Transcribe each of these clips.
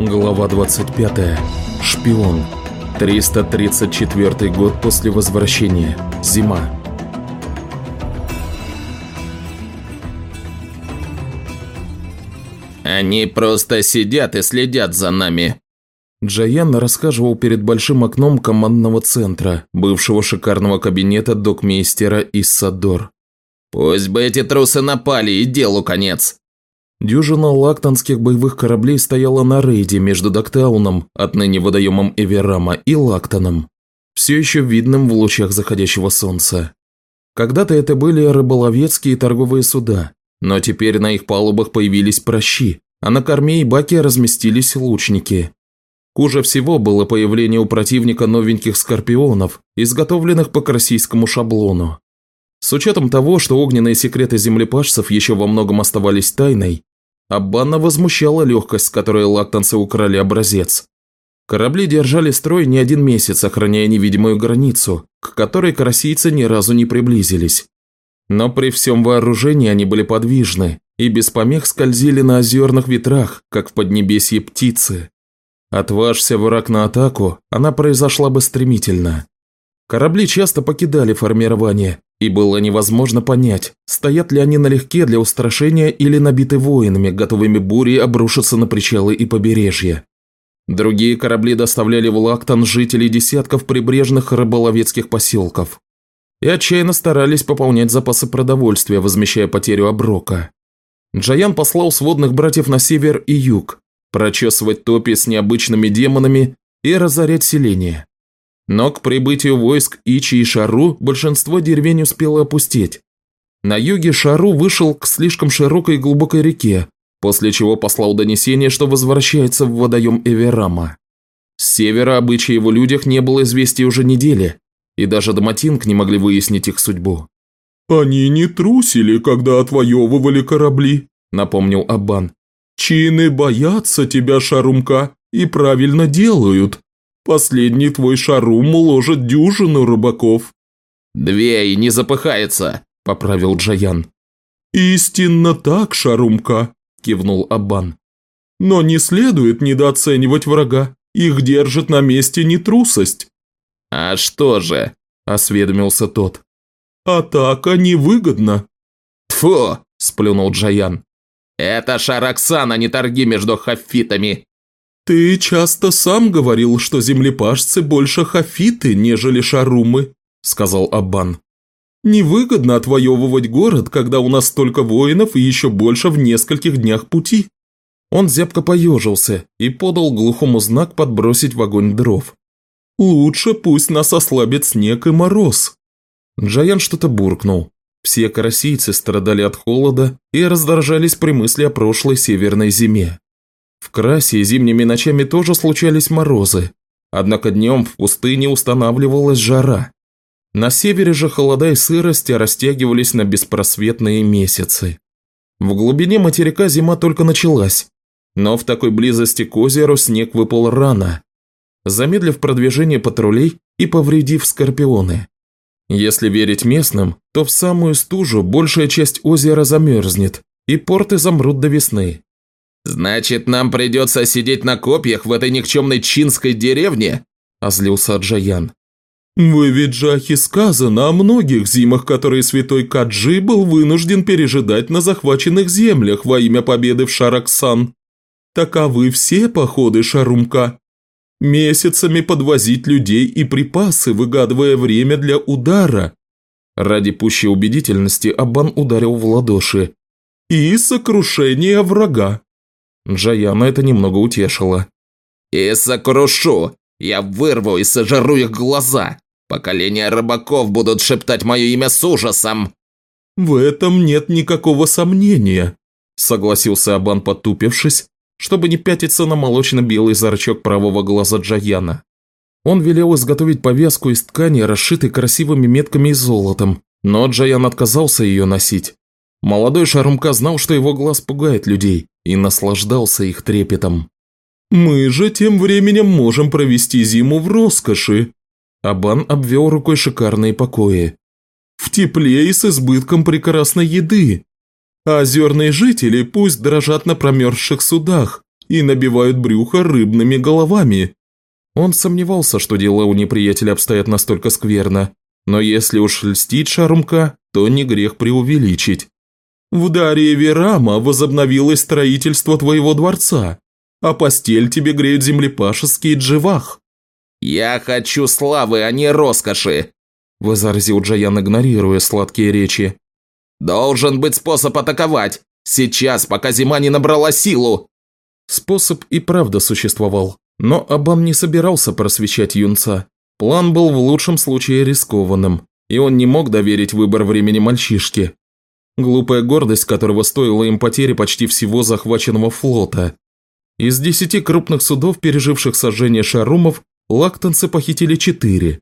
Глава 25. Шпион. 334 год после возвращения. Зима. Они просто сидят и следят за нами. Джаян рассказывал перед большим окном командного центра, бывшего шикарного кабинета докмейстера из Садор. Пусть бы эти трусы напали и делу конец. Дюжина лактонских боевых кораблей стояла на рейде между Доктауном, отныне водоемом Эверама, и Лактоном, все еще видным в лучах заходящего солнца. Когда-то это были рыболовецкие торговые суда, но теперь на их палубах появились прощи, а на корме и баке разместились лучники. Хуже всего было появление у противника новеньких скорпионов, изготовленных по российскому шаблону. С учетом того, что огненные секреты землепашцев еще во многом оставались тайной, Аббана возмущала легкость, с которой лактанцы украли образец. Корабли держали строй не один месяц, охраняя невидимую границу, к которой карасийцы ни разу не приблизились. Но при всем вооружении они были подвижны и без помех скользили на озерных ветрах, как в поднебесье птицы. Отважься враг на атаку, она произошла бы стремительно. Корабли часто покидали формирование, и было невозможно понять, стоят ли они налегке для устрашения или набиты воинами, готовыми бурей обрушиться на причалы и побережье. Другие корабли доставляли в Лактон жителей десятков прибрежных рыболовецких поселков. И отчаянно старались пополнять запасы продовольствия, возмещая потерю оброка. Джаян послал сводных братьев на север и юг, прочесывать топи с необычными демонами и разорять селение. Но к прибытию войск Ичи и Шару большинство деревень успело опустеть. На юге Шару вышел к слишком широкой и глубокой реке, после чего послал донесение, что возвращается в водоем Эверама. С севера обычаи его людях не было известий уже недели, и даже Доматинг не могли выяснить их судьбу. «Они не трусили, когда отвоевывали корабли», – напомнил Аббан. «Чины боятся тебя, Шарумка, и правильно делают. Последний твой шарум уложит дюжину рыбаков». «Две и не запыхается», – поправил Джаян. «Истинно так, Шарумка», – кивнул Аббан. «Но не следует недооценивать врага. Их держит на месте не трусость». «А что же?» – осведомился тот. «Атака невыгодна». «Тьфу!» – сплюнул Джаян. «Это Шараксан, а не торги между хафитами. «Ты часто сам говорил, что землепашцы больше хафиты, нежели шарумы», – сказал Аббан. «Невыгодно отвоевывать город, когда у нас столько воинов и еще больше в нескольких днях пути». Он зябко поежился и подал глухому знак подбросить в огонь дров. «Лучше пусть нас ослабит снег и мороз». Джаян что-то буркнул. Все карасийцы страдали от холода и раздражались при мысли о прошлой северной зиме. В Красе зимними ночами тоже случались морозы, однако днем в пустыне устанавливалась жара. На севере же холода и сырость растягивались на беспросветные месяцы. В глубине материка зима только началась, но в такой близости к озеру снег выпал рано, замедлив продвижение патрулей и повредив скорпионы. Если верить местным, то в самую стужу большая часть озера замерзнет, и порты замрут до весны. «Значит, нам придется сидеть на копьях в этой никчемной чинской деревне?» – озлился Джаян. «В Эвиджахе сказано о многих зимах, которые святой Каджи был вынужден пережидать на захваченных землях во имя победы в Шараксан. Таковы все походы Шарумка. Месяцами подвозить людей и припасы, выгадывая время для удара». Ради пущей убедительности Абан ударил в ладоши. «И сокрушение врага. Джаяна это немного утешило. «И сокрушу! Я вырву и сожру их глаза! Поколения рыбаков будут шептать мое имя с ужасом!» «В этом нет никакого сомнения», – согласился Абан, потупившись, чтобы не пятиться на молочно-белый зрачок правого глаза Джаяна. Он велел изготовить повязку из ткани, расшитой красивыми метками и золотом, но Джаян отказался ее носить. Молодой Шарумка знал, что его глаз пугает людей, и наслаждался их трепетом. «Мы же тем временем можем провести зиму в роскоши!» Абан обвел рукой шикарные покои. «В тепле и с избытком прекрасной еды. А озерные жители пусть дрожат на промерзших судах, и набивают брюхо рыбными головами. Он сомневался, что дела у неприятеля обстоят настолько скверно, но если уж льстить Шарумка, то не грех преувеличить. В Дарье Верама возобновилось строительство твоего дворца, а постель тебе греют землепашеские дживах. «Я хочу славы, а не роскоши!» – возразил Джаян, игнорируя сладкие речи. «Должен быть способ атаковать! Сейчас, пока зима не набрала силу!» Способ и правда существовал, но Абан не собирался просвещать юнца. План был в лучшем случае рискованным, и он не мог доверить выбор времени мальчишке, глупая гордость которого стоила им потери почти всего захваченного флота. Из десяти крупных судов, переживших сожжение шарумов, лактонцы похитили четыре,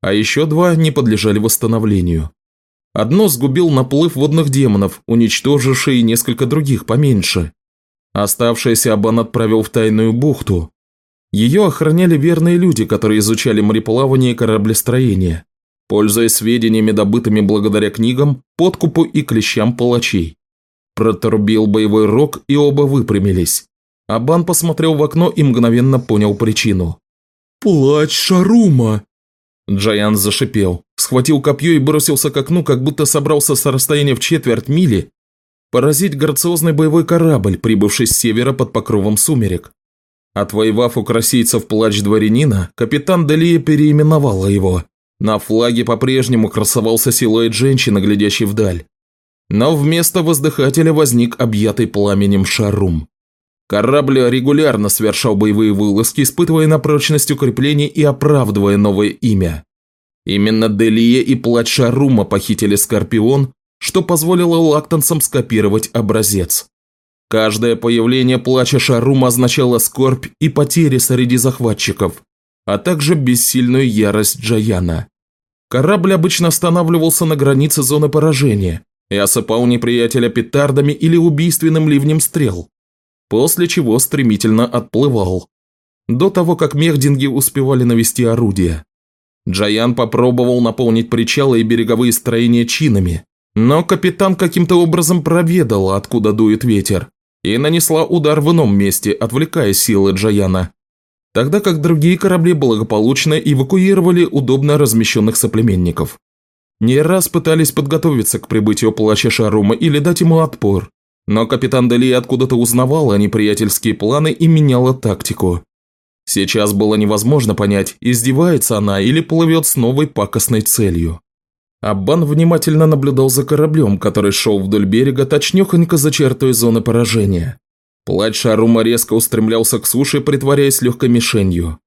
а еще два не подлежали восстановлению. Одно сгубил наплыв водных демонов, уничтоживший несколько других поменьше. Оставшееся Абан отправил в тайную бухту. Ее охраняли верные люди, которые изучали мореплавание и кораблестроение пользуясь сведениями, добытыми благодаря книгам, подкупу и клещам палачей. Протрубил боевой рог, и оба выпрямились. Абан посмотрел в окно и мгновенно понял причину. «Плач Шарума!» Джаян зашипел, схватил копье и бросился к окну, как будто собрался с расстояния в четверть мили поразить грациозный боевой корабль, прибывший с севера под покровом сумерек. Отвоевав у красийцев плач дворянина, капитан Делия переименовала его. На флаге по-прежнему красовался силуэт женщины, глядящей вдаль. Но вместо воздыхателя возник объятый пламенем шарум. Корабль регулярно совершал боевые вылазки, испытывая на прочность укреплений и оправдывая новое имя. Именно Делия и плач Шарума похитили Скорпион, что позволило лактанцам скопировать образец. Каждое появление плача Шарума означало скорбь и потери среди захватчиков а также бессильную ярость Джаяна. Корабль обычно останавливался на границе зоны поражения и осыпал неприятеля петардами или убийственным ливнем стрел, после чего стремительно отплывал. До того, как мехдинги успевали навести орудия. Джаян попробовал наполнить причалы и береговые строения чинами, но капитан каким-то образом проведал, откуда дует ветер, и нанесла удар в ином месте, отвлекая силы Джаяна тогда как другие корабли благополучно эвакуировали удобно размещенных соплеменников. Не раз пытались подготовиться к прибытию плаща Шарума или дать ему отпор, но капитан Дели откуда-то узнавала неприятельские планы и меняла тактику. Сейчас было невозможно понять, издевается она или плывет с новой пакостной целью. Аббан внимательно наблюдал за кораблем, который шел вдоль берега, точнёхонько за чертой зоны поражения. Плач Шарума резко устремлялся к суше, притворяясь легкой мишенью.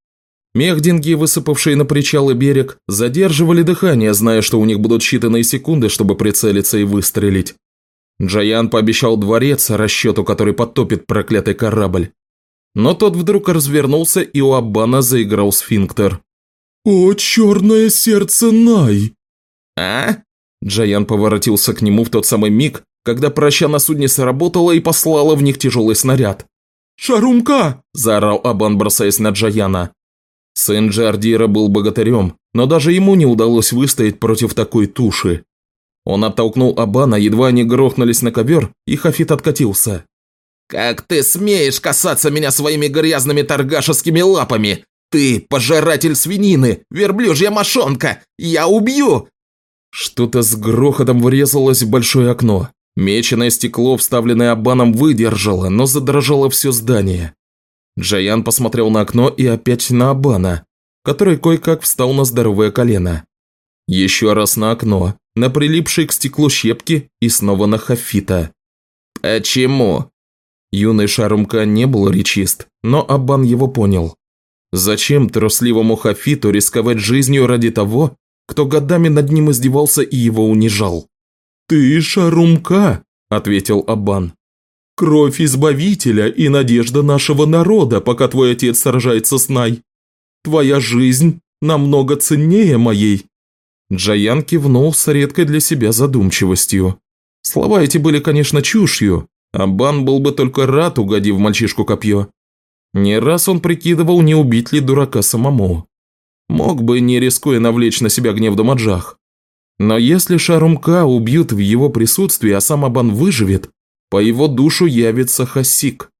Мехдинги, высыпавшие на причал и берег, задерживали дыхание, зная, что у них будут считанные секунды, чтобы прицелиться и выстрелить. Джаян пообещал дворец, расчету, который подтопит проклятый корабль. Но тот вдруг развернулся, и у Аббана заиграл сфинктер. «О, черное сердце Най!» «А?» Джаян поворотился к нему в тот самый миг, когда проща на судне сработала и послала в них тяжелый снаряд. «Шарумка!» – заорал Абан, бросаясь на Джаяна. Сын Джардира был богатырем, но даже ему не удалось выстоять против такой туши. Он оттолкнул Абана, едва они грохнулись на ковер, и Хафит откатился. «Как ты смеешь касаться меня своими грязными торгашескими лапами? Ты пожиратель свинины, верблюжья мошонка! Я убью!» Что-то с грохотом врезалось в большое окно. Меченое стекло, вставленное Абаном, выдержало, но задрожало все здание. Джаян посмотрел на окно и опять на Абана, который кое-как встал на здоровое колено. Еще раз на окно, на прилипшие к стеклу щепки и снова на Хафита. «Почему?» Юный Шарумка не был речист, но Абан его понял. Зачем трусливому Хафиту рисковать жизнью ради того, кто годами над ним издевался и его унижал? «Ты Шарумка», – ответил Аббан. «Кровь Избавителя и надежда нашего народа, пока твой отец сражается с Най. Твоя жизнь намного ценнее моей». Джаян кивнул с редкой для себя задумчивостью. Слова эти были, конечно, чушью. Аббан был бы только рад, угодив мальчишку копье. Не раз он прикидывал, не убить ли дурака самому. Мог бы, не рискуя навлечь на себя гнев Дамаджах. Но если Шарумка убьют в его присутствии, а сам Абан выживет, по его душу явится Хасик.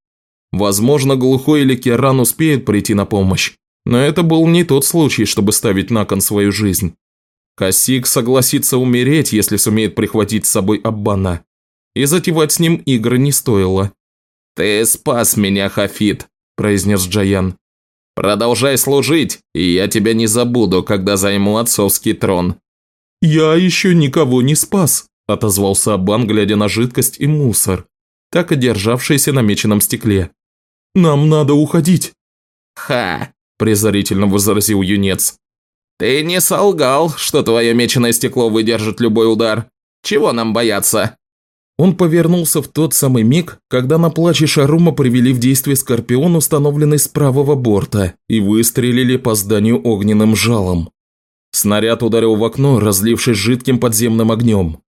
Возможно, Глухой или Керан успеют прийти на помощь, но это был не тот случай, чтобы ставить на кон свою жизнь. Косик согласится умереть, если сумеет прихватить с собой Аббана. И затевать с ним игры не стоило. «Ты спас меня, Хафит», – произнес Джаян. «Продолжай служить, и я тебя не забуду, когда займу отцовский трон». «Я еще никого не спас», – отозвался Аббан, глядя на жидкость и мусор, так и державшийся на меченом стекле. «Нам надо уходить». «Ха!» – презрительно возразил юнец. «Ты не солгал, что твое меченое стекло выдержит любой удар. Чего нам бояться?» Он повернулся в тот самый миг, когда на плаче Шарума привели в действие скорпион, установленный с правого борта, и выстрелили по зданию огненным жалом. Снаряд ударил в окно, разлившись жидким подземным огнем.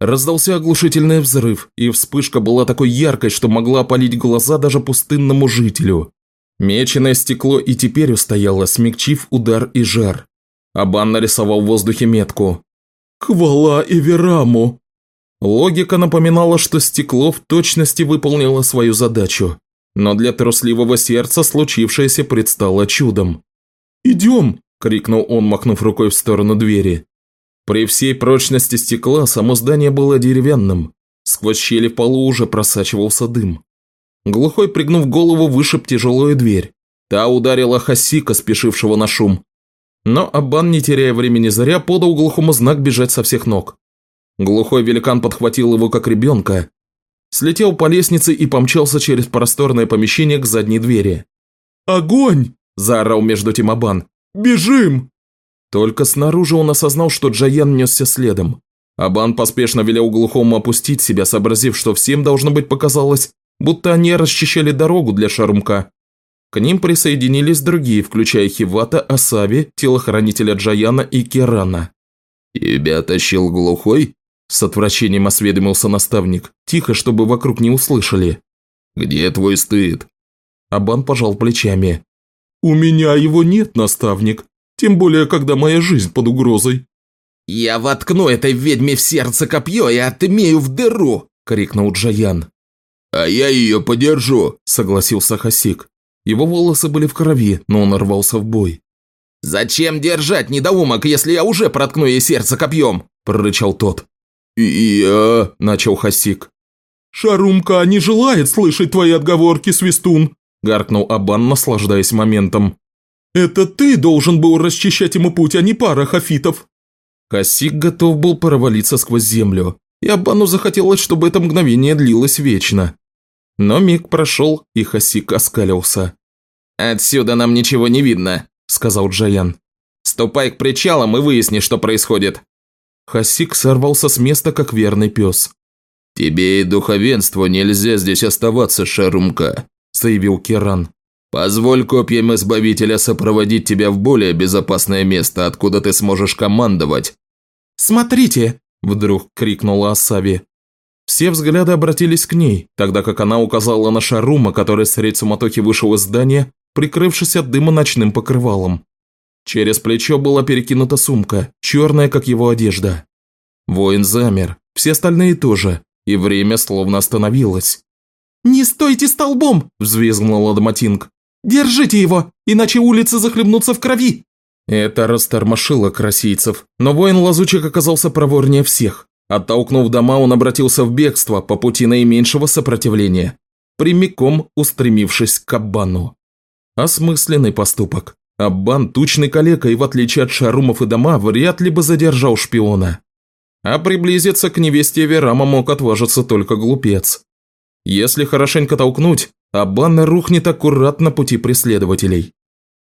Раздался оглушительный взрыв, и вспышка была такой яркой, что могла опалить глаза даже пустынному жителю. Меченое стекло и теперь устояло, смягчив удар и жар. Абан нарисовал в воздухе метку. «Квала Эвераму!» Логика напоминала, что стекло в точности выполнило свою задачу. Но для трусливого сердца случившееся предстало чудом. «Идем!» – крикнул он, махнув рукой в сторону двери. При всей прочности стекла само здание было деревянным. Сквозь щели в полу уже просачивался дым. Глухой, пригнув голову, вышиб тяжелую дверь. Та ударила Хасика, спешившего на шум. Но Абан, не теряя времени зря, подал глухому знак бежать со всех ног. Глухой великан подхватил его как ребенка, слетел по лестнице и помчался через просторное помещение к задней двери. «Огонь!» – заорал между тем Абан. «Бежим!» Только снаружи он осознал, что Джаян несся следом. Абан поспешно велел глухому опустить себя, сообразив, что всем должно быть показалось, будто они расчищали дорогу для Шарумка. К ним присоединились другие, включая Хивата, Асави, телохранителя Джаяна и Керана. «Тебя тащил глухой?» С отвращением осведомился наставник, тихо, чтобы вокруг не услышали. «Где твой стыд?» Абан пожал плечами. «У меня его нет, наставник, тем более, когда моя жизнь под угрозой». «Я воткну этой ведьме в сердце копье и отымею в дыру!» – крикнул Джаян. «А я ее подержу», – согласился Хасик. Его волосы были в крови, но он рвался в бой. «Зачем держать недоумок, если я уже проткну ей сердце копьем?» – прорычал тот. «И я...» – начал Хасик. «Шарумка не желает слышать твои отговорки, Свистун!» – гаркнул Абан, наслаждаясь моментом. «Это ты должен был расчищать ему путь, а не пара хафитов!» Хасик готов был провалиться сквозь землю, и Абану захотелось, чтобы это мгновение длилось вечно. Но миг прошел, и Хасик оскалился. «Отсюда нам ничего не видно», – сказал Джаян. «Ступай к причалам и выясни, что происходит». Хасик сорвался с места, как верный пес. «Тебе и духовенству нельзя здесь оставаться, Шарумка», – заявил Керан. «Позволь копьям Избавителя сопроводить тебя в более безопасное место, откуда ты сможешь командовать». «Смотрите!» – вдруг крикнула Асави. Все взгляды обратились к ней, тогда как она указала на Шарума, который средь суматохи вышел из здания, прикрывшись от дыма ночным покрывалом. Через плечо была перекинута сумка, черная, как его одежда. Воин замер, все остальные тоже, и время словно остановилось. «Не стойте столбом!» – взвизгнула Ладоматинг. «Держите его, иначе улицы захлебнутся в крови!» Это растормошило красийцев, но воин лазучик оказался проворнее всех. Оттолкнув дома, он обратился в бегство по пути наименьшего сопротивления, прямиком устремившись к Аббану. Осмысленный поступок. Аббан – тучный калека и, в отличие от Шарумов и дома, вряд ли бы задержал шпиона. А приблизиться к невесте Верама мог отважиться только глупец. Если хорошенько толкнуть, Аббан рухнет аккуратно на пути преследователей.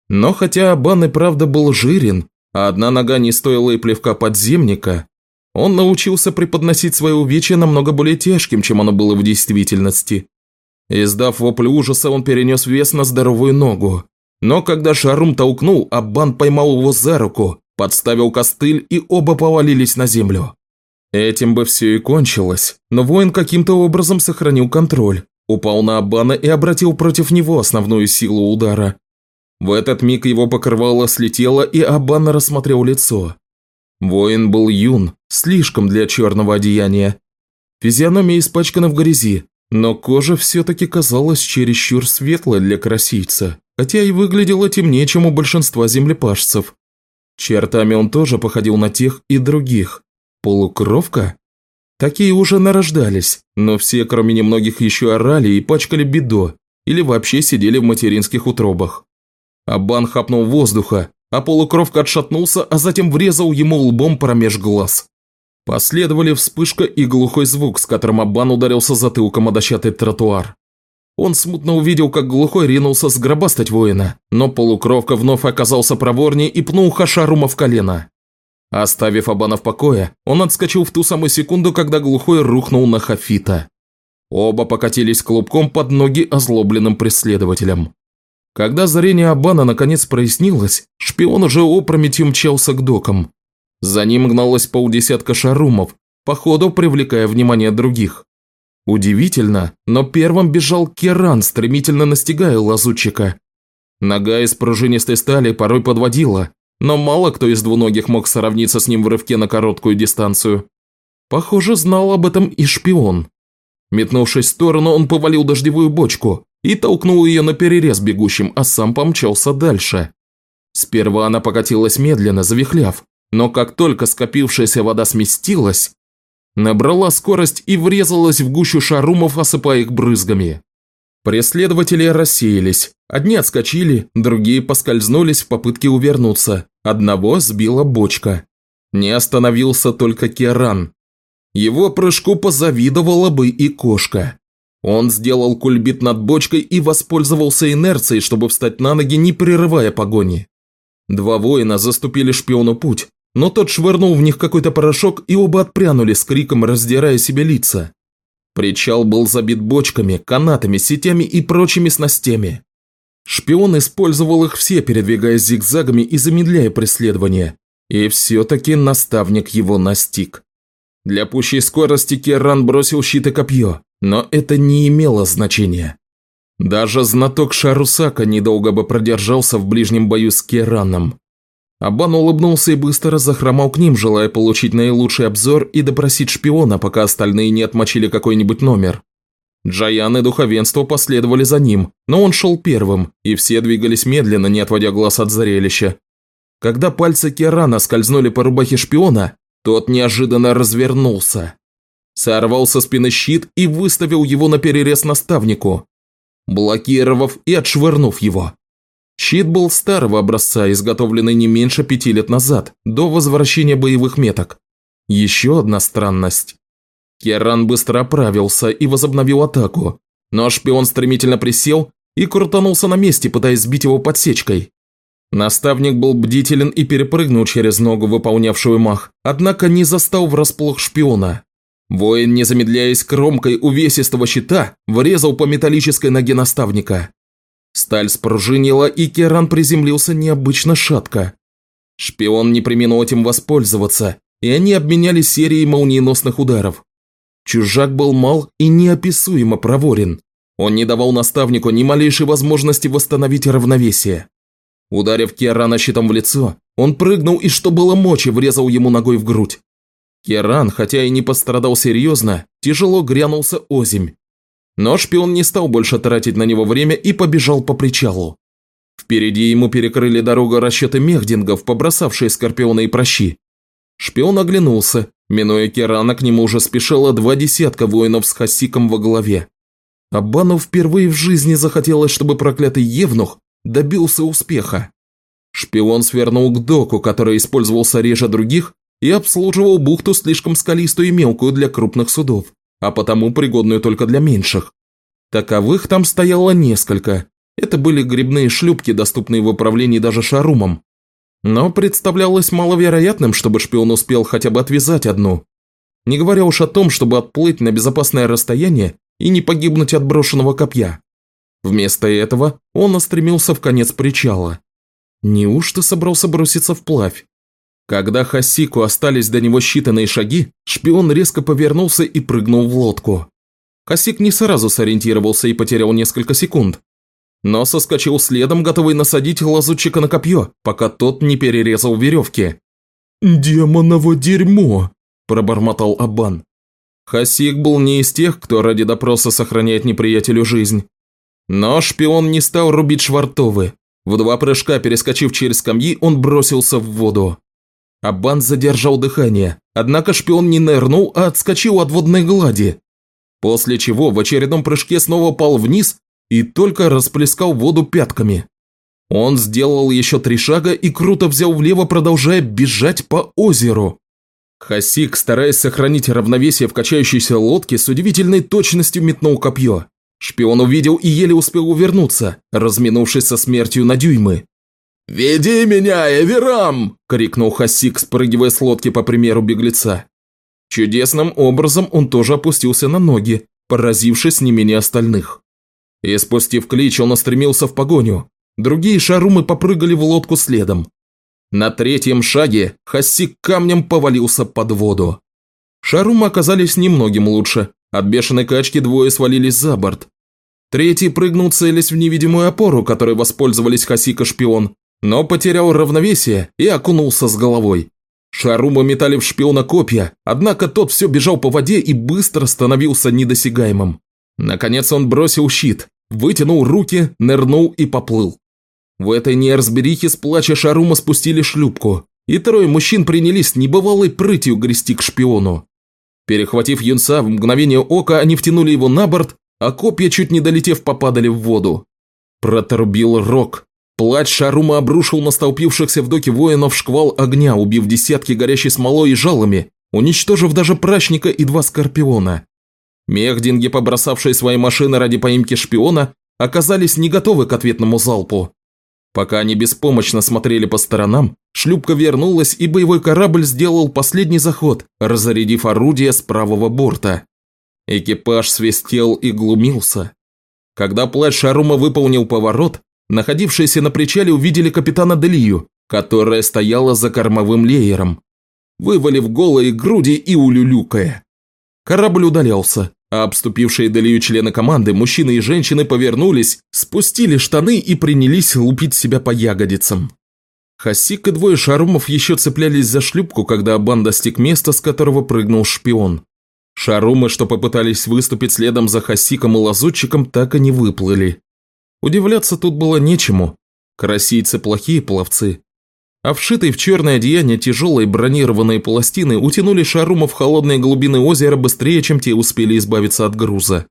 Но хотя Аббан и правда был жирен, а одна нога не стоила и плевка подземника, он научился преподносить свое увечье намного более тяжким, чем оно было в действительности. Издав вопль ужаса, он перенес вес на здоровую ногу, но когда Шарум толкнул, Аббан поймал его за руку, подставил костыль и оба повалились на землю. Этим бы все и кончилось, но воин каким-то образом сохранил контроль, упал на Аббана и обратил против него основную силу удара. В этот миг его покрывало слетело, и Аббан рассмотрел лицо. Воин был юн, слишком для черного одеяния. Физиономия испачкана в грязи, Но кожа все-таки казалась чересчур светлой для красивца, хотя и выглядела темнее, чем у большинства землепашцев. Чертами он тоже походил на тех и других. Полукровка? Такие уже нарождались, но все, кроме немногих, еще орали и пачкали бедо, или вообще сидели в материнских утробах. Абан хапнул воздуха, а полукровка отшатнулся, а затем врезал ему лбом промеж глаз. Последовали вспышка и глухой звук, с которым Абан ударился затылком о дощатый тротуар. Он смутно увидел, как глухой ринулся сгробастать воина, но полукровка вновь оказался проворнее и пнул Хашарума в колено. Оставив Абана в покое, он отскочил в ту самую секунду, когда глухой рухнул на Хафита. Оба покатились клубком под ноги озлобленным преследователям. Когда зрение Абана наконец прояснилось, шпион уже опрометью мчался к докам. За ним гналось полдесятка шарумов, походу привлекая внимание других. Удивительно, но первым бежал Керан, стремительно настигая лазутчика. Нога из пружинистой стали порой подводила, но мало кто из двуногих мог сравниться с ним в рывке на короткую дистанцию. Похоже, знал об этом и шпион. Метнувшись в сторону, он повалил дождевую бочку и толкнул ее на перерез бегущим, а сам помчался дальше. Сперва она покатилась медленно, завихляв, но как только скопившаяся вода сместилась, набрала скорость и врезалась в гущу шарумов, осыпая их брызгами. Преследователи рассеялись. Одни отскочили, другие поскользнулись в попытке увернуться. Одного сбила бочка. Не остановился только Керан. Его прыжку позавидовала бы и кошка. Он сделал кульбит над бочкой и воспользовался инерцией, чтобы встать на ноги, не прерывая погони. Два воина заступили шпиону путь, но тот швырнул в них какой-то порошок, и оба отпрянули с криком, раздирая себе лица. Причал был забит бочками, канатами, сетями и прочими снастями. Шпион использовал их все, передвигаясь зигзагами и замедляя преследование. И все-таки наставник его настиг. Для пущей скорости Керран бросил щит и копье, но это не имело значения. Даже знаток Шарусака недолго бы продержался в ближнем бою с Кераном. Абан улыбнулся и быстро захромал к ним, желая получить наилучший обзор и допросить шпиона, пока остальные не отмочили какой-нибудь номер. Джаян и духовенство последовали за ним, но он шел первым, и все двигались медленно, не отводя глаз от зрелища. Когда пальцы Керана скользнули по рубахе шпиона, тот неожиданно развернулся. Сорвал со спины щит и выставил его на перерез наставнику, блокировав и отшвырнув его. Щит был старого образца, изготовленный не меньше пяти лет назад, до возвращения боевых меток. Еще одна странность. Керран быстро оправился и возобновил атаку, но шпион стремительно присел и крутанулся на месте, пытаясь сбить его подсечкой. Наставник был бдителен и перепрыгнул через ногу, выполнявшую мах, однако не застал врасплох шпиона. Воин, не замедляясь кромкой увесистого щита, врезал по металлической ноге наставника. Сталь спружинила, и Керан приземлился необычно шатко. Шпион не применил этим воспользоваться, и они обменялись серией молниеносных ударов. Чужак был мал и неописуемо проворен. Он не давал наставнику ни малейшей возможности восстановить равновесие. Ударив Керана щитом в лицо, он прыгнул и, что было мочи, врезал ему ногой в грудь. Керан, хотя и не пострадал серьезно, тяжело грянулся озимь, но шпион не стал больше тратить на него время и побежал по причалу. Впереди ему перекрыли дорогу расчеты мехдингов, побросавшие скорпиона и прощи. Шпион оглянулся. Минуя Керана, к нему уже спешило два десятка воинов с Хасиком во главе. Абану впервые в жизни захотелось, чтобы проклятый Евнух добился успеха. Шпион свернул к доку, который использовался реже других, и обслуживал бухту слишком скалистую и мелкую для крупных судов а потому пригодную только для меньших. Таковых там стояло несколько. Это были грибные шлюпки, доступные в управлении даже шарумом. Но представлялось маловероятным, чтобы шпион успел хотя бы отвязать одну. Не говоря уж о том, чтобы отплыть на безопасное расстояние и не погибнуть от брошенного копья. Вместо этого он устремился в конец причала. Неужто собрался броситься вплавь? Когда Хасику остались до него считанные шаги, шпион резко повернулся и прыгнул в лодку. Хасик не сразу сориентировался и потерял несколько секунд. Но соскочил следом, готовый насадить лазутчика на копье, пока тот не перерезал веревки. «Демоново дерьмо!» – пробормотал Абан. Хасик был не из тех, кто ради допроса сохраняет неприятелю жизнь. Но шпион не стал рубить швартовы. В два прыжка, перескочив через скамьи, он бросился в воду. Аббан задержал дыхание, однако шпион не нырнул, а отскочил от водной глади. После чего в очередном прыжке снова пал вниз и только расплескал воду пятками. Он сделал еще три шага и круто взял влево, продолжая бежать по озеру. Хасик, стараясь сохранить равновесие в качающейся лодке, с удивительной точностью метнул копье. Шпион увидел и еле успел увернуться, разминувшись со смертью на дюймы. «Веди меня, Эверам!» – крикнул Хасик, спрыгивая с лодки по примеру беглеца. Чудесным образом он тоже опустился на ноги, поразившись не менее остальных. И спустив клич, он устремился в погоню. Другие шарумы попрыгали в лодку следом. На третьем шаге Хасик камнем повалился под воду. Шарумы оказались немногим лучше. От бешеной качки двое свалились за борт. Третий прыгнул, целясь в невидимую опору, которой воспользовались Хасик и шпион, но потерял равновесие и окунулся с головой. Шарумы метали в шпиона копья, однако тот все бежал по воде и быстро становился недосягаемым. Наконец он бросил щит, вытянул руки, нырнул и поплыл. В этой неразберихе с плача Шарума спустили шлюпку, и трое мужчин принялись небывалой прытью грести к шпиону. Перехватив юнца, в мгновение ока они втянули его на борт, а копья, чуть не долетев, попадали в воду. Проторбил рог. Плач Шарума обрушил на столпившихся в доке воинов шквал огня, убив десятки горящей смолой и жалами, уничтожив даже прачника и два скорпиона. Мехдинги, побросавшие свои машины ради поимки шпиона, оказались не готовы к ответному залпу. Пока они беспомощно смотрели по сторонам, шлюпка вернулась, и боевой корабль сделал последний заход, разрядив орудие с правого борта. Экипаж свистел и глумился. Когда плащ Шарума выполнил поворот, находившиеся на причале увидели капитана Делию, которая стояла за кормовым леером, вывалив голые груди и улюлюкая. Корабль удалялся, а обступившие Делию члены команды, мужчины и женщины повернулись, спустили штаны и принялись лупить себя по ягодицам. Хасик и двое шарумов еще цеплялись за шлюпку, когда Абан достиг места, с которого прыгнул шпион. Шарумы, что попытались выступить следом за Хасиком и лазутчиком, так и не выплыли. Удивляться тут было нечему. Карасийцы плохие пловцы. А вшитые в черное одеяние тяжелые бронированные пластины утянули Шарума в холодные глубины озера быстрее, чем те успели избавиться от груза.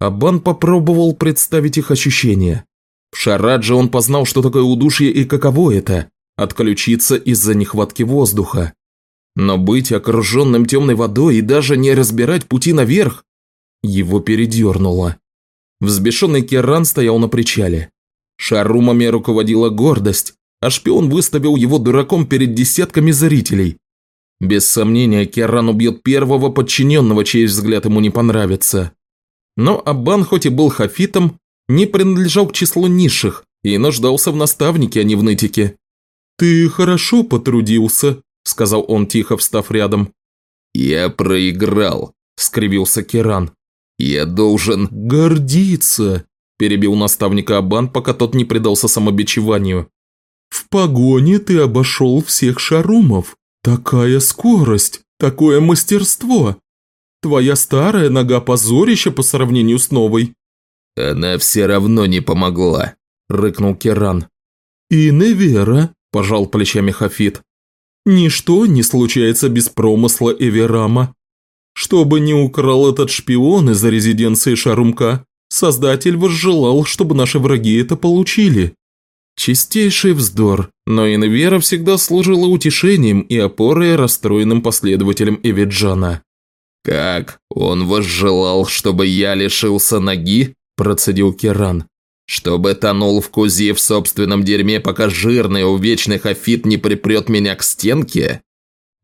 Абан попробовал представить их ощущения. В Шарадже он познал, что такое удушье и каково это – отключиться из-за нехватки воздуха. Но быть окруженным темной водой и даже не разбирать пути наверх его передернуло. Взбешенный Керран стоял на причале. Шарумами руководила гордость, а шпион выставил его дураком перед десятками зрителей. Без сомнения, Керран убьет первого подчиненного, чей взгляд ему не понравится. Но Аббан, хоть и был хафитом, не принадлежал к числу низших и нуждался в наставнике, а не в нытике. «Ты хорошо потрудился», – сказал он, тихо встав рядом. «Я проиграл», – скривился Керан. «Я должен...» «Гордиться», – перебил наставника Абан, пока тот не предался самобичеванию. «В погоне ты обошел всех шарумов. Такая скорость, такое мастерство. Твоя старая нога позорище по сравнению с новой». «Она все равно не помогла», – рыкнул Керан. «И Невера», – пожал плечами Хафит. Ничто не случается без промысла Эверама. Что бы ни украл этот шпион из-за резиденции Шарумка, Создатель возжелал, чтобы наши враги это получили. Чистейший вздор, но Инвера всегда служила утешением и опорой расстроенным последователям Эвиджана. «Как? Он возжелал, чтобы я лишился ноги?» – процедил Керан. Чтобы тонул в кузи в собственном дерьме, пока жирный увечный хафит не припрет меня к стенке?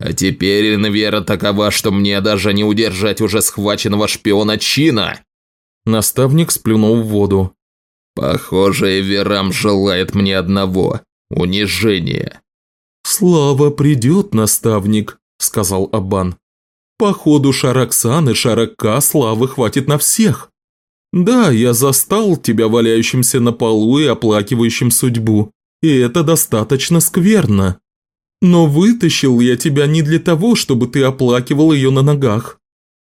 А теперь Инвера такова, что мне даже не удержать уже схваченного шпиона Чина!» Наставник сплюнул в воду. «Похоже, Эверам желает мне одного – унижения». «Слава придет, наставник», – сказал Абан. «Походу Шараксан и Шаракка славы хватит на всех. Да, я застал тебя валяющимся на полу и оплакивающим судьбу, и это достаточно скверно. Но вытащил я тебя не для того, чтобы ты оплакивал ее на ногах.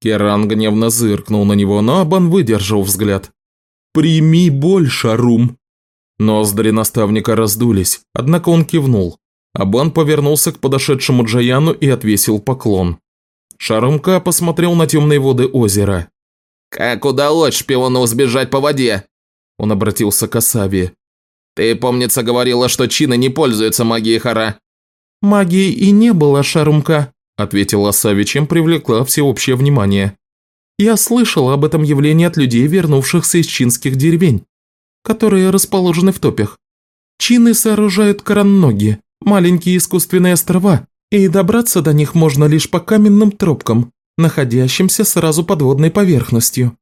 Керан гневно зыркнул на него, но Абан выдержал взгляд. «Прими боль, Шарум!» Ноздри наставника раздулись, однако он кивнул. Абан повернулся к подошедшему Джаяну и отвесил поклон. Шарумка посмотрел на темные воды озера. «Как удалось шпиону сбежать по воде?» Он обратился к Асави. «Ты, помнится, говорила, что чины не пользуются магией Хара». «Магии и не было, Шарумка», – ответила Асави, чем привлекла всеобщее внимание. «Я слышала об этом явлении от людей, вернувшихся из чинских деревень, которые расположены в топях. Чины сооружают коронноги, маленькие искусственные острова, и добраться до них можно лишь по каменным тропкам, находящимся сразу под водной поверхностью.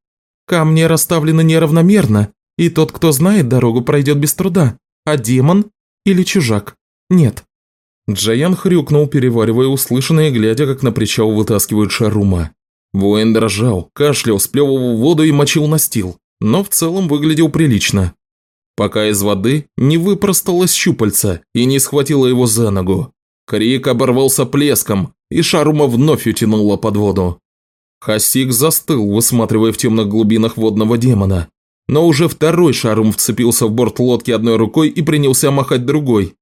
Камни расставлены неравномерно, и тот, кто знает дорогу, пройдет без труда, а демон или чужак – нет. Джаян хрюкнул, переваривая услышанное, глядя, как на причал вытаскивают шарума. Воин дрожал, кашлял, сплевывал воду и мочил настил, но в целом выглядел прилично. Пока из воды не выпросталось щупальца и не схватило его за ногу. Крик оборвался плеском, и Шарума вновь утянула под воду. Хасик застыл, высматривая в темных глубинах водного демона. Но уже второй Шарум вцепился в борт лодки одной рукой и принялся махать другой.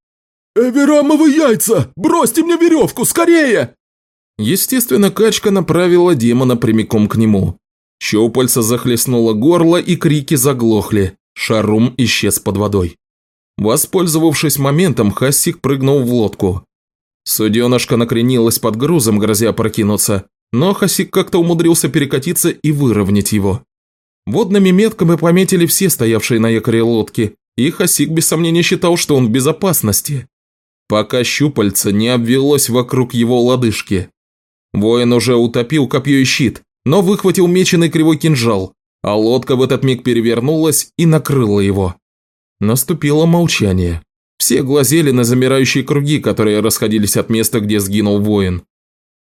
«Эверамовы яйца! Бросьте мне веревку, скорее!» Естественно, качка направила демона прямиком к нему. Щупальца захлестнуло горло и крики заглохли. Шарум исчез под водой. Воспользовавшись моментом, Хасик прыгнул в лодку. Суденышко накренилось под грузом, грозя прокинуться, но Хасик как-то умудрился перекатиться и выровнять его. Водными метками пометили все стоявшие на якоре лодки, и Хасик без сомнения считал, что он в безопасности. Пока щупальце не обвелось вокруг его лодыжки. Воин уже утопил копье и щит, но выхватил меченый кривой кинжал, а лодка в этот миг перевернулась и накрыла его. Наступило молчание. Все глазели на замирающие круги, которые расходились от места, где сгинул воин.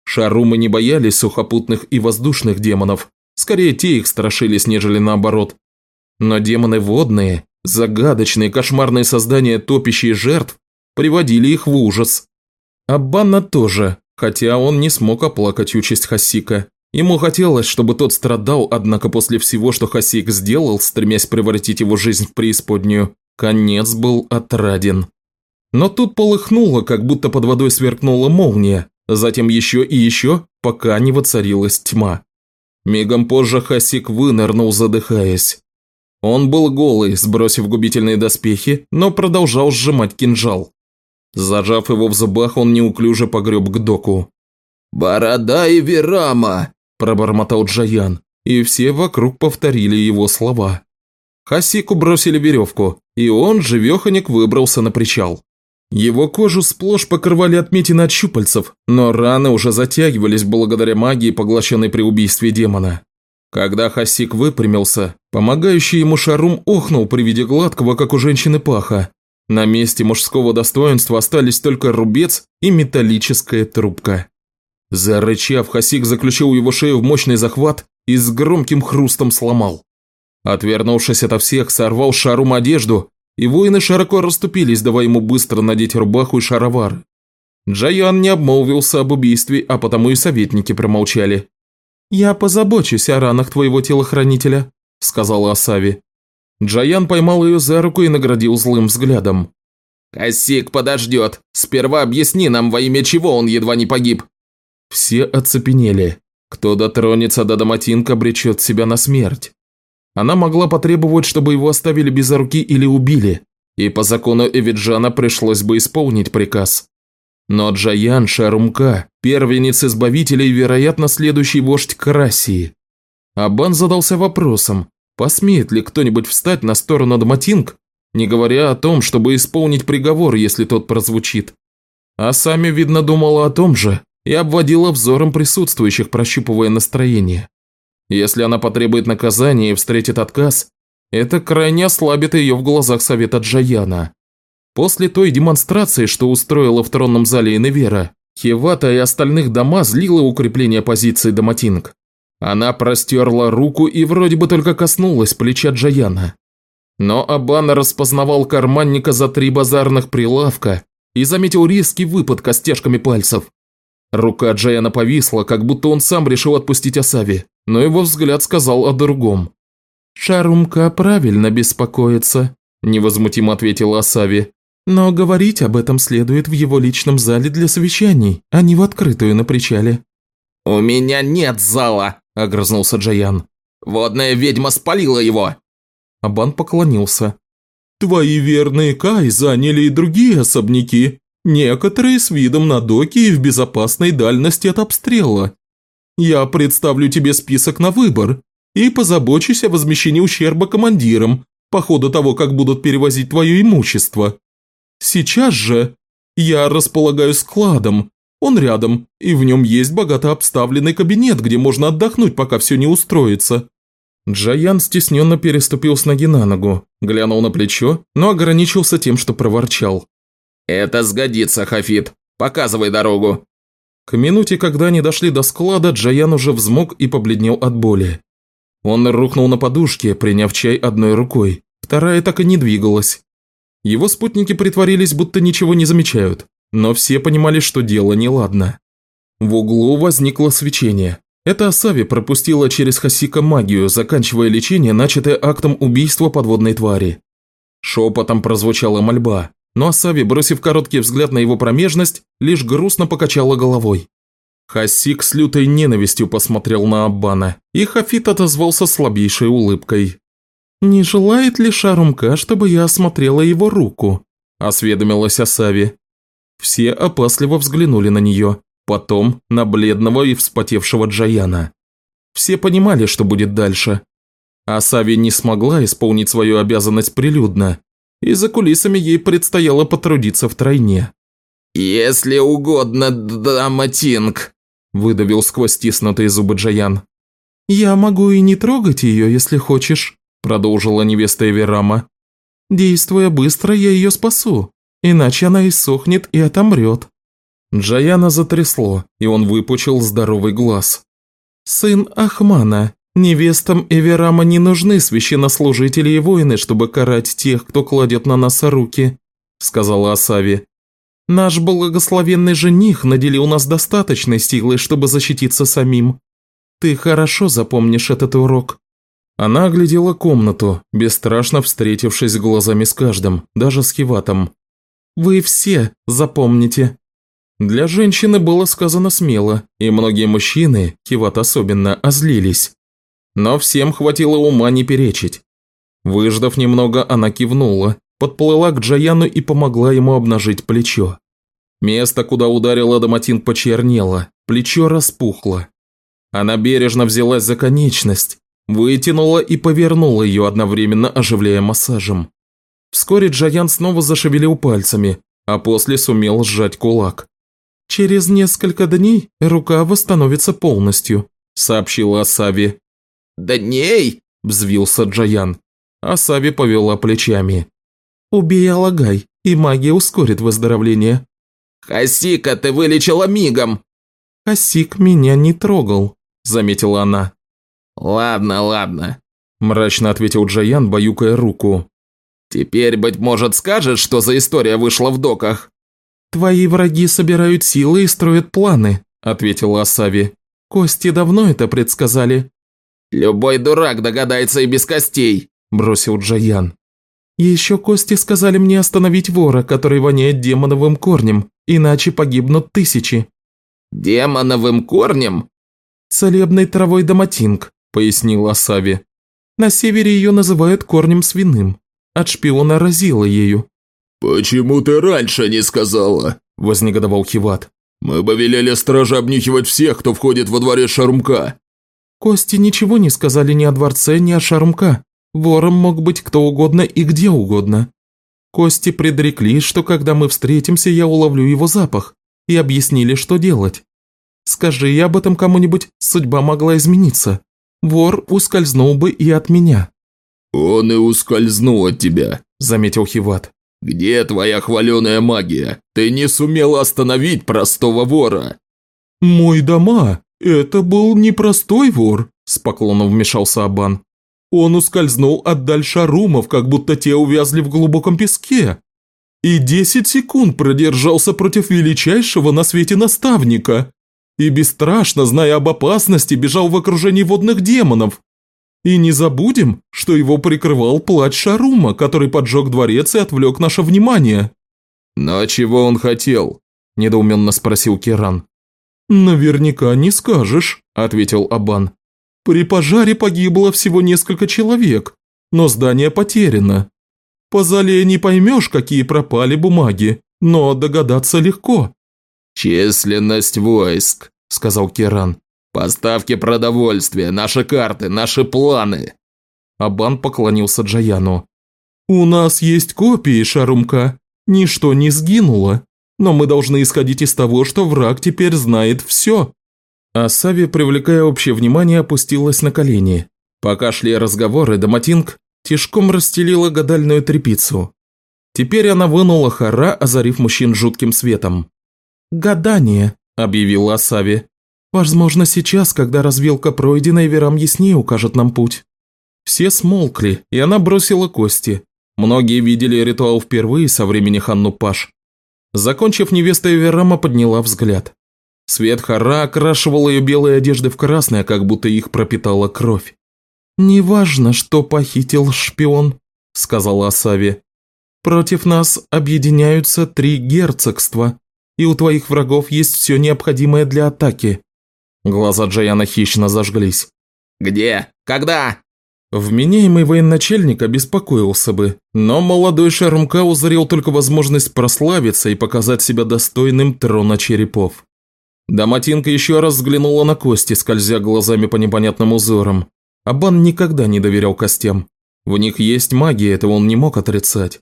Шарумы не боялись сухопутных и воздушных демонов, скорее те их страшились, нежели наоборот. Но демоны водные, загадочные кошмарные создания, топящие жертв, приводили их в ужас. Аббанна тоже, хотя он не смог оплакать участь Хасика. Ему хотелось, чтобы тот страдал, однако после всего, что Хасик сделал, стремясь превратить его жизнь в преисподнюю, Конец был отраден. Но тут полыхнуло, как будто под водой сверкнула молния, затем еще и еще, пока не воцарилась тьма. Мигом позже Хасик вынырнул, задыхаясь. Он был голый, сбросив губительные доспехи, но продолжал сжимать кинжал. Зажав его в зубах, он неуклюже погреб к доку. «Борода и Верама!» – пробормотал Джаян, и все вокруг повторили его слова. Хасику бросили веревку, и он, живеханик, выбрался на причал. Его кожу сплошь покрывали отметины от щупальцев, но раны уже затягивались благодаря магии, поглощенной при убийстве демона. Когда Хасик выпрямился, помогающий ему шарум охнул при виде гладкого, как у женщины, паха. На месте мужского достоинства остались только рубец и металлическая трубка. Зарычав, Хасик заключил его шею в мощный захват и с громким хрустом сломал. Отвернувшись ото всех, сорвал шарум одежду, и воины широко расступились, давая ему быстро надеть рубаху и шаровары. Джаян не обмолвился об убийстве, а потому и советники промолчали. «Я позабочусь о ранах твоего телохранителя», – сказала Асави. Джаян поймал ее за руку и наградил злым взглядом. «Косик подождет. Сперва объясни нам, во имя чего он едва не погиб». Все оцепенели. Кто дотронется до Доматинка, обречет себя на смерть. Она могла потребовать, чтобы его оставили без руки или убили, и по закону Эвиджана пришлось бы исполнить приказ. Но Джаян Шарумка, первенец Избавителя и, вероятно, следующий вождь Карасии. Абан задался вопросом, посмеет ли кто-нибудь встать на сторону Дматинг, не говоря о том, чтобы исполнить приговор, если тот прозвучит. А сами, видно, думала о том же и обводила взором присутствующих, прощупывая настроение. Если она потребует наказания и встретит отказ, это крайне ослабит ее в глазах совета Джаяна. После той демонстрации, что устроила в тронном зале Иневера, Хевата и остальных дома злила укрепление позиции Доматинг. Она простерла руку и вроде бы только коснулась плеча Джаяна. Но Абана распознавал карманника за три базарных прилавка и заметил резкий выпад костяшками пальцев. Рука Джаяна повисла, как будто он сам решил отпустить Асави, но его взгляд сказал о другом. «Шарумка правильно беспокоится», – невозмутимо ответила Асави. «Но говорить об этом следует в его личном зале для совещаний, а не в открытую на причале». «У меня нет зала», – огрызнулся Джаян. «Водная ведьма спалила его». Абан поклонился. «Твои верные Кай заняли и другие особняки, некоторые с видом на доки и в безопасной дальности от обстрела. Я представлю тебе список на выбор и позабочусь о возмещении ущерба командирам по ходу того, как будут перевозить твое имущество. Сейчас же я располагаю складом, он рядом, и в нем есть богато обставленный кабинет, где можно отдохнуть, пока все не устроится». Джаян стесненно переступил с ноги на ногу, глянул на плечо, но ограничился тем, что проворчал. «Это сгодится, Хафит. Показывай дорогу». К минуте, когда они дошли до склада, Джаян уже взмок и побледнел от боли. Он рухнул на подушке, приняв чай одной рукой, вторая так и не двигалась. Его спутники притворились, будто ничего не замечают, но все понимали, что дело неладно. В углу возникло свечение. Это Асави пропустила через Хасика магию, заканчивая лечение, начатое актом убийства подводной твари. Шепотом прозвучала мольба, но Асави, бросив короткий взгляд на его промежность, лишь грустно покачала головой. Хасик с лютой ненавистью посмотрел на Аббана, и Хафит отозвался слабейшей улыбкой. «Не желает ли Шарумка, чтобы я осмотрела его руку?» – осведомилась Асави. Все опасливо взглянули на нее, потом на бледного и вспотевшего Джаяна. Все понимали, что будет дальше. Асави не смогла исполнить свою обязанность прилюдно, и за кулисами ей предстояло потрудиться втройне. «Если угодно, дама Тинг», – выдавил сквозь стиснутые зубы Джаян. «Я могу и не трогать ее, если хочешь», – продолжила невеста Эверама. «Действуя быстро, я ее спасу, иначе она иссохнет и отомрет». Джаяна затрясло, и он выпучил здоровый глаз. «Сын Ахмана, Невестам Эверама не нужны священнослужители и воины, чтобы карать тех, кто кладет на нас руки», – сказала Асави. «Наш благословенный жених наделил нас достаточной силой, чтобы защититься самим. Ты хорошо запомнишь этот урок». Она оглядела комнату, бесстрашно встретившись глазами с каждым, даже с Хиватом. «Вы все запомните». Для женщины было сказано смело, и многие мужчины, Хиват особенно, озлились. Но всем хватило ума не перечить. Выждав немного, она кивнула, подплыла к Джаяну и помогла ему обнажить плечо. Место, куда ударила Адаматин, почернело, плечо распухло. Она бережно взялась за конечность, вытянула и повернула ее, одновременно оживляя массажем. Вскоре Джаян снова зашевелил пальцами, а после сумел сжать кулак. «Через несколько дней рука восстановится полностью», – сообщила Асави. «Дней?» – взвился Джаян. Асави повела плечами. «Убей Алагай, и магия ускорит выздоровление». «Хасика ты вылечила мигом!» «Хасик меня не трогал», – заметила она. «Ладно, ладно», – мрачно ответил Джаян, баюкая руку. «Теперь, быть может, скажешь, что за история вышла в доках?» «Твои враги собирают силы и строят планы», – ответила Асави. «Кости давно это предсказали. «Любой дурак догадается и без костей», – бросил Джаян. «Еще кости сказали мне остановить вора, который воняет демоновым корнем, иначе погибнут тысячи». «Демоновым корнем?» «Целебной травой доматинг», – пояснил Асави. «На севере ее называют корнем свиным. От шпиона разило ею». «Почему ты раньше не сказала?» – вознегодовал Хиват. «Мы бы велели страже обнюхивать всех, кто входит во дворе Шарумка». Кости ничего не сказали ни о дворце, ни о Шарумка. Вором мог быть кто угодно и где угодно. Кости предрекли, что когда мы встретимся, я уловлю его запах, и объяснили, что делать. Скажи я об этом кому-нибудь, судьба могла измениться. Вор ускользнул бы и от меня». «Он и ускользнул от тебя», – заметил Хиват. «Где твоя хваленая магия? Ты не сумел остановить простого вора». «Мой дома «Это был непростой вор», – с поклоном вмешался Абан. «Он ускользнул от дальшарумов, как будто те увязли в глубоком песке. И десять секунд продержался против величайшего на свете наставника, и бесстрашно, зная об опасности, бежал в окружении водных демонов. И не забудем, что его прикрывал плач Шарума, который поджег дворец и отвлек наше внимание». «Но чего он хотел?» – недоуменно спросил Керан. «Наверняка не скажешь», – ответил Абан. «При пожаре погибло всего несколько человек, но здание потеряно. По зале не поймешь, какие пропали бумаги, но догадаться легко». «Численность войск», – сказал Керан. «Поставки продовольствия, наши карты, наши планы». Абан поклонился Джаяну. «У нас есть копии, Шарумка. Ничто не сгинуло. Но мы должны исходить из того, что враг теперь знает все». Асави, привлекая общее внимание, опустилась на колени. Пока шли разговоры, Даматинг тишком расстелила гадальную трепицу. Теперь она вынула хара, озарив мужчин жутким светом. «Гадание», – объявила Асави. Возможно, сейчас, когда развилка пройдена, и Верам яснее укажет нам путь. Все смолкли, и она бросила кости. Многие видели ритуал впервые со времени Ханну Паш. Закончив, невеста Эверама подняла взгляд. Свет Хара окрашивал ее белые одежды в красное, как будто их пропитала кровь. «Неважно, что похитил шпион», – сказала Асави. «Против нас объединяются три герцогства, и у твоих врагов есть все необходимое для атаки. Глаза Джаяна хищно зажглись. «Где? Когда?» Вменяемый военачальник обеспокоился бы, но молодой Шарумка узрел только возможность прославиться и показать себя достойным трона черепов. Даматинка еще раз взглянула на кости, скользя глазами по непонятным узорам. Абан никогда не доверял костям. В них есть магия, этого он не мог отрицать.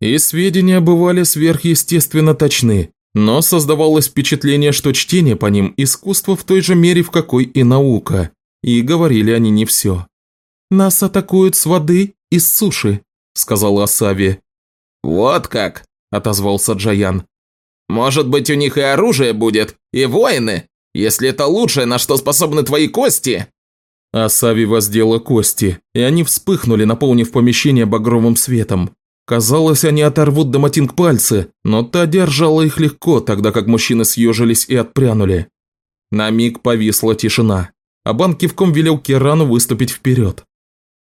И сведения бывали сверхъестественно точны, но создавалось впечатление, что чтение по ним – искусство в той же мере, в какой и наука, и говорили они не все. «Нас атакуют с воды и с суши», – сказала Асави. «Вот как», – отозвался Джаян. «Может быть, у них и оружие будет, и воины, если это лучшее, на что способны твои кости?» Асави воздела кости, и они вспыхнули, наполнив помещение багровым светом. Казалось, они оторвут Доматинг пальцы, но та держала их легко, тогда как мужчины съежились и отпрянули. На миг повисла тишина, а Бан кивком велел Керану выступить вперед.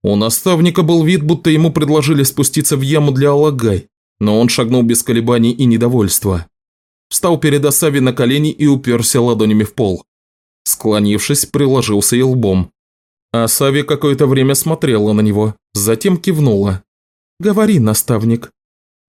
У наставника был вид, будто ему предложили спуститься в яму для Алагай, но он шагнул без колебаний и недовольства. Встал перед Асави на колени и уперся ладонями в пол. Склонившись, приложился и лбом. Асави какое-то время смотрела на него, затем кивнула. «Говори, наставник».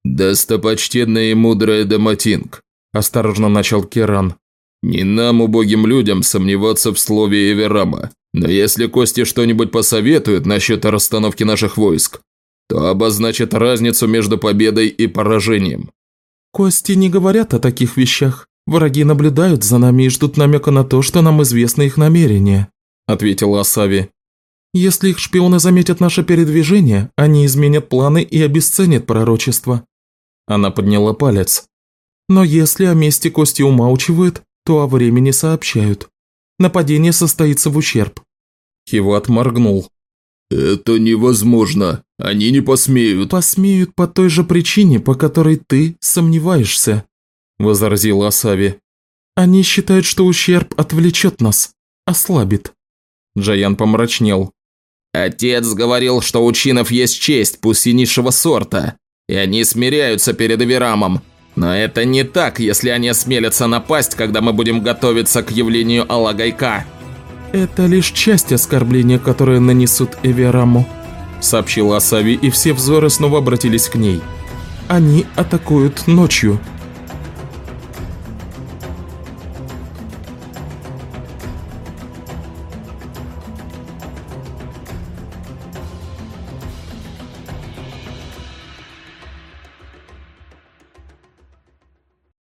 «Достопочтенная и мудрая Даматинг», – осторожно начал Керан. «Не нам, убогим людям, сомневаться в слове Эверама, но если Кости что-нибудь посоветуют насчет расстановки наших войск, то обозначит разницу между победой и поражением». «Кости не говорят о таких вещах. Враги наблюдают за нами и ждут намека на то, что нам известны их намерения», – ответила Асави. Если их шпионы заметят наше передвижение, они изменят планы и обесценят пророчество». Она подняла палец. «Но если о месте Кости умалчивают, то о времени сообщают. Нападение состоится в ущерб». Хиват моргнул. «Это невозможно. Они не посмеют». «Посмеют по той же причине, по которой ты сомневаешься», – возразила Асави. «Они считают, что ущерб отвлечет нас, ослабит». Джаян помрачнел. Отец говорил, что у чинов есть честь, пусть и низшего сорта, и они смиряются перед Эверамом. Но это не так, если они осмелятся напасть, когда мы будем готовиться к явлению Алагайка. «Это лишь часть оскорбления, которое нанесут Эвераму», – сообщила Асави, и все взоры снова обратились к ней. «Они атакуют ночью».